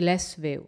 Glassview